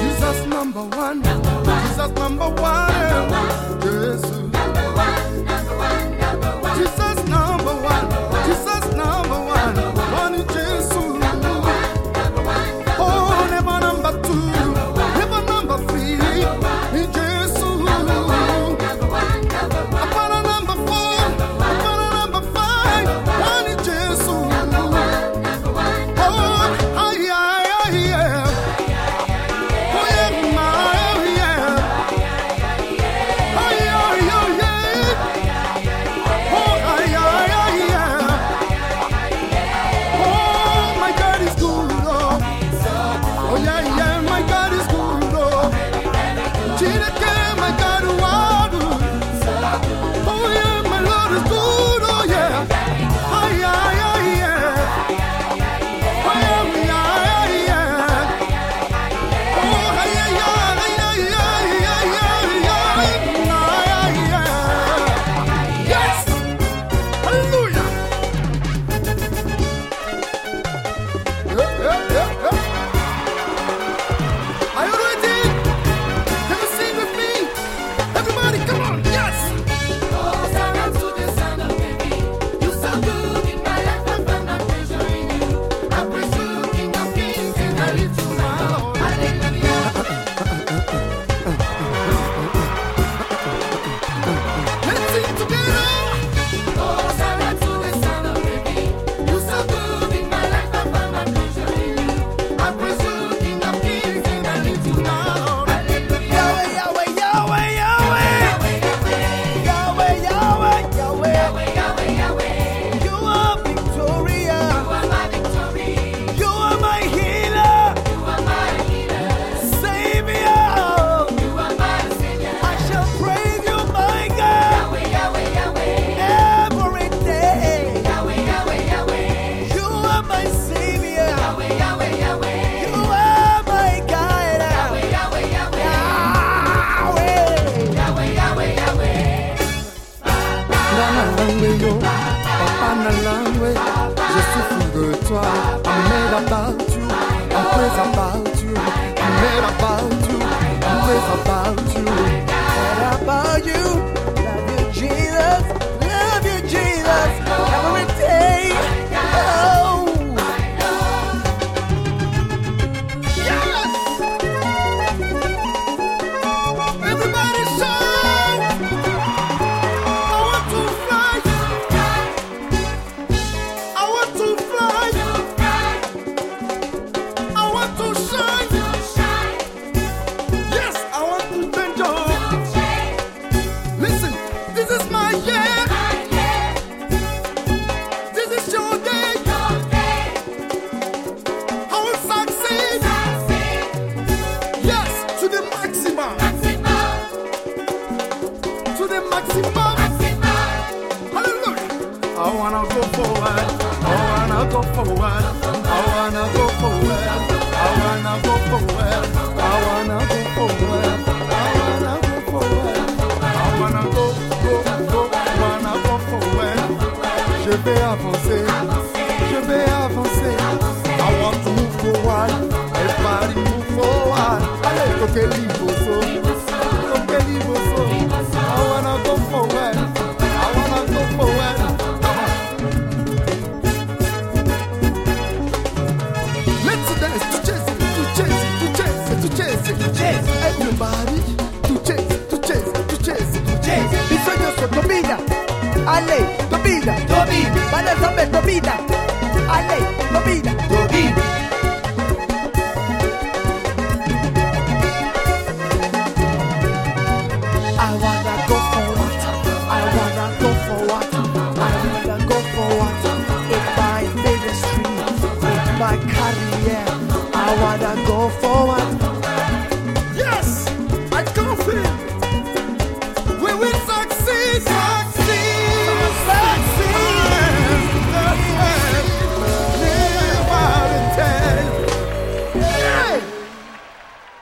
Jesus number one. Number one. Jesus number one. Number one. Jesus. Cheetah girl, my God. go forward. I wanna go forward. I wanna go forward. I wanna go forward. I wanna go forward. I wanna go forward. I wanna go, go, go. Wanna go forward. Je vais avancer. Je vais avancer. I want to move forward. Everybody move forward. Allez, coqueline. chase, to chase. Everybody to chase, to chase, to chase, to chase. Mi sueño ale, comida, comida. Van a saber ale, comida. I wanna go for. I wanna go for. I wanna go for water. My my career, I wanna go.